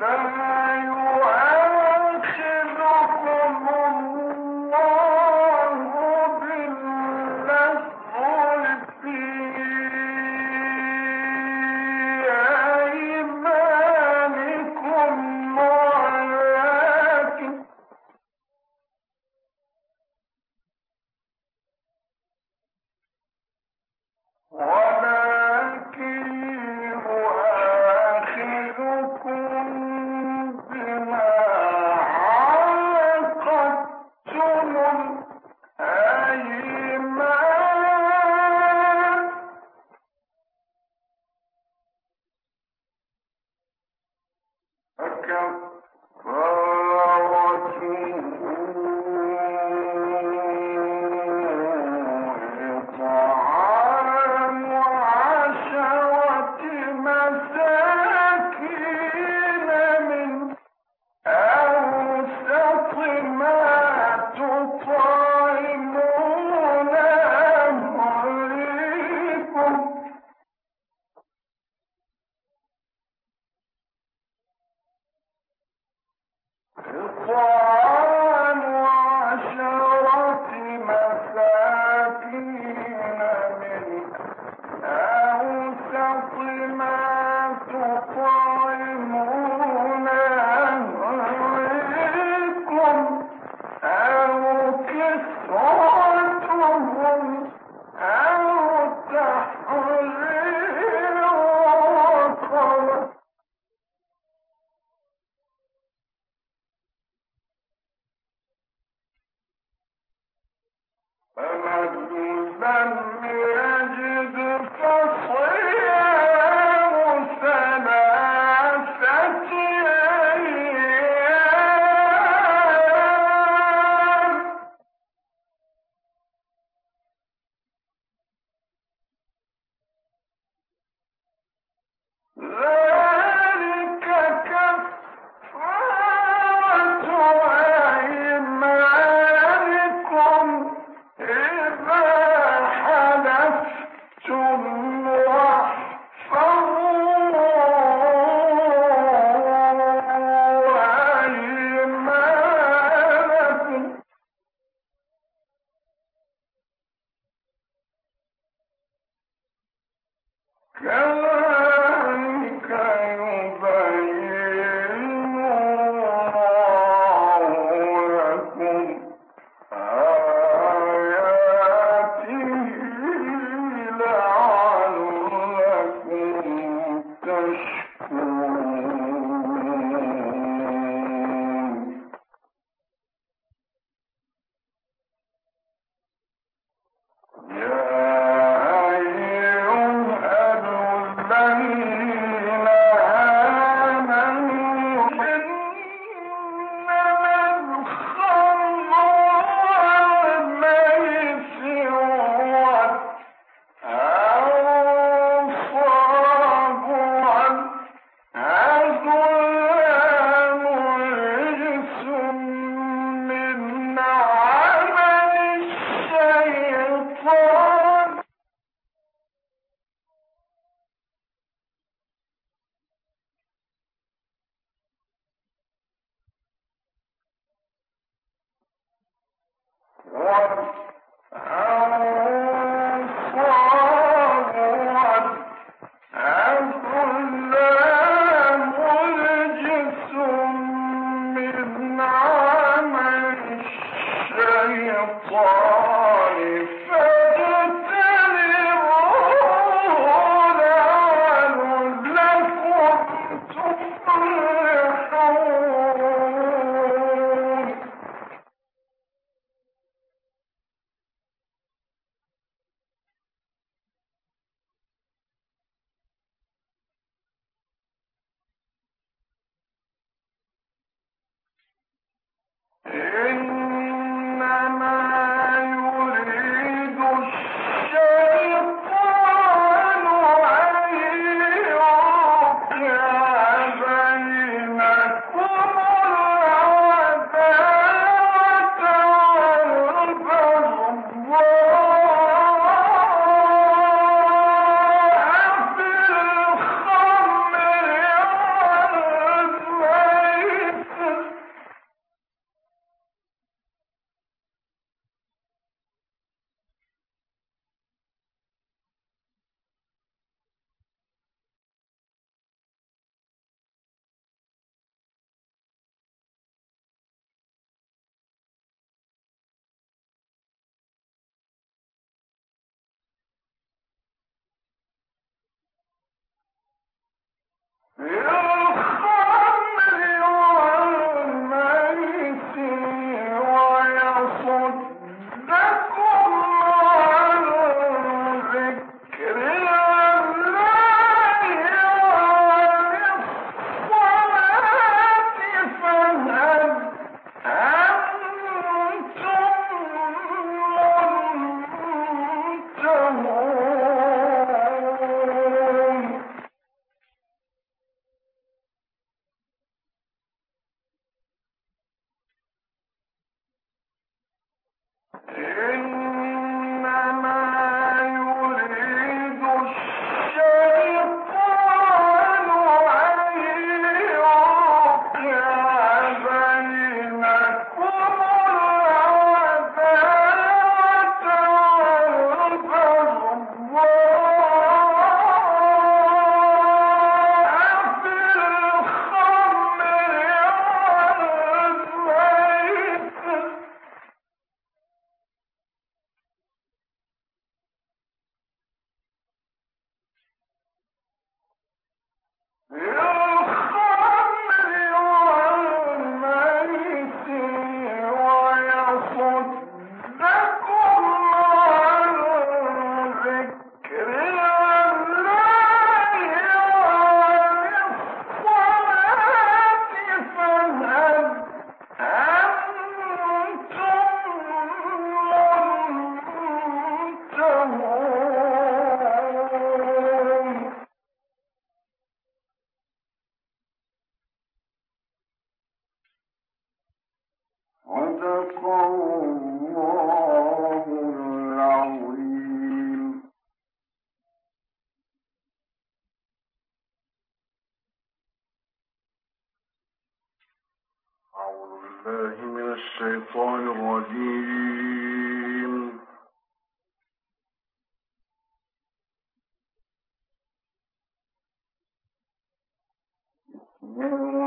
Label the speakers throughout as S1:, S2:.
S1: بل one Mm-hmm.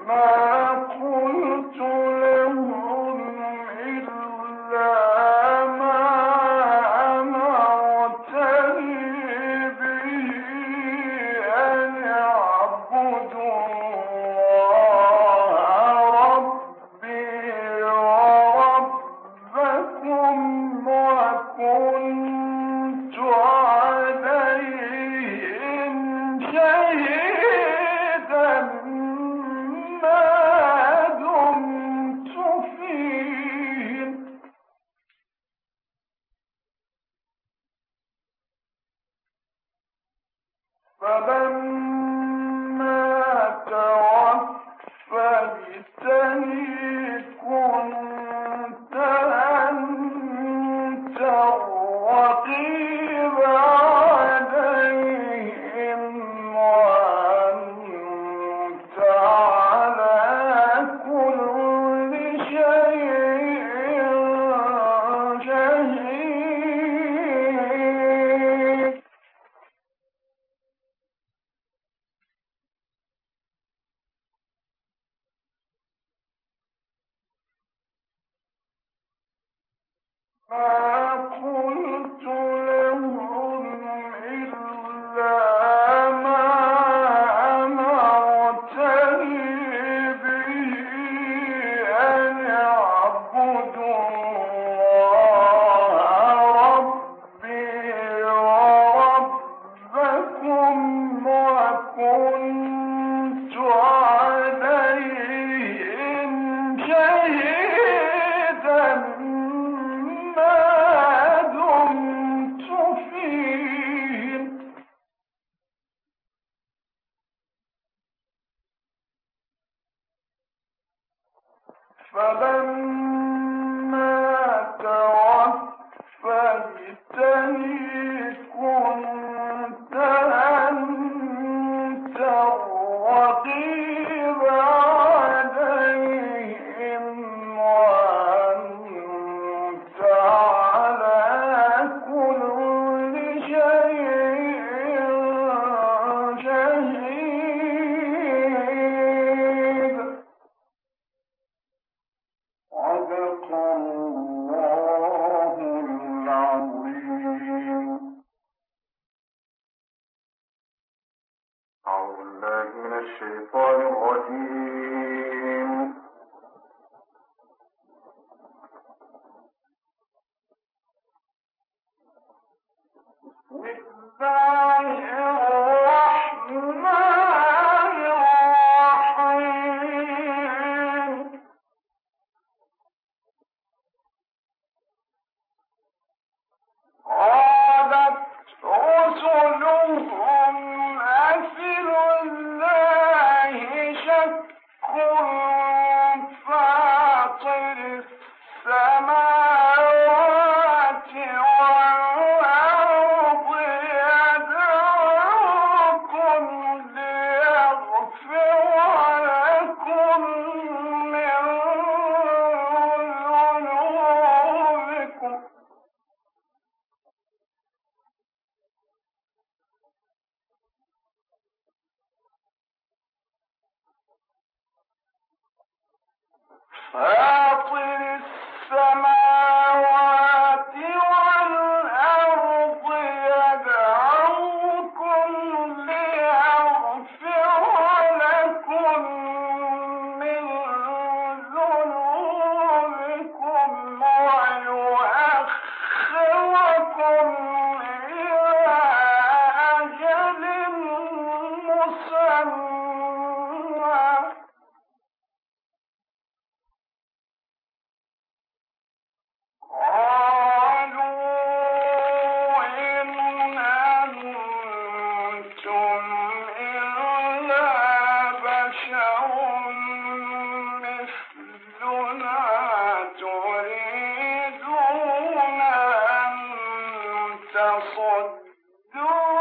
S1: كل الشيطان الرجيم فاطر السماوات No!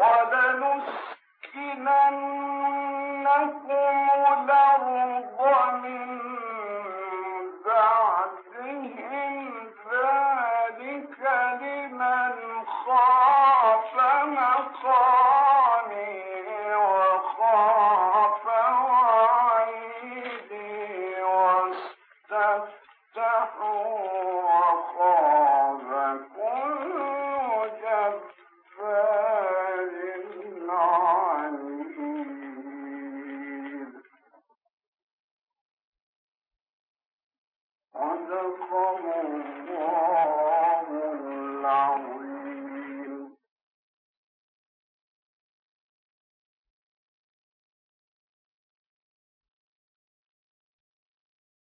S1: ولنسكننكم